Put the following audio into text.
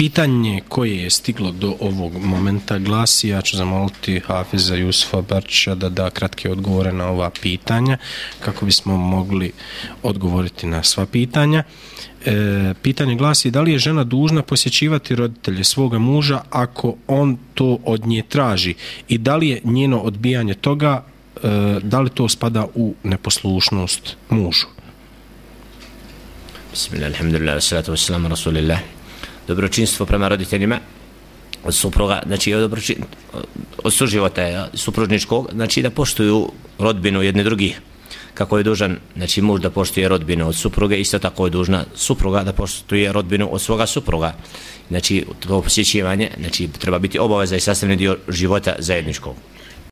Pitanje koje je stiglo do ovog momenta glasi, ja ću zamoliti Hafiza Jusufa Barčića da da kratke odgovore na ova pitanja, kako bismo mogli odgovoriti na sva pitanja. E, pitanje glasi, da li je žena dužna posjećivati roditelje svoga muža ako on to od nje traži i da li je njeno odbijanje toga, e, da li to spada u neposlušnost mužu? Bismillah, alhamdulillah, salatu wassalamu, rasulillah dobročinstvo prema roditeljima od supruga, znači od, dobročin, od suživota supružničkog, znači da poštuju rodbinu jedni drugih kako je dužan, znači muž da poštuje rodbinu od supruge, isto tako je dužna supruga da poštuje rodbinu od svoga supruga. Znači, to posjećivanje, znači, treba biti obaveza i sastavni dio života zajedničkog.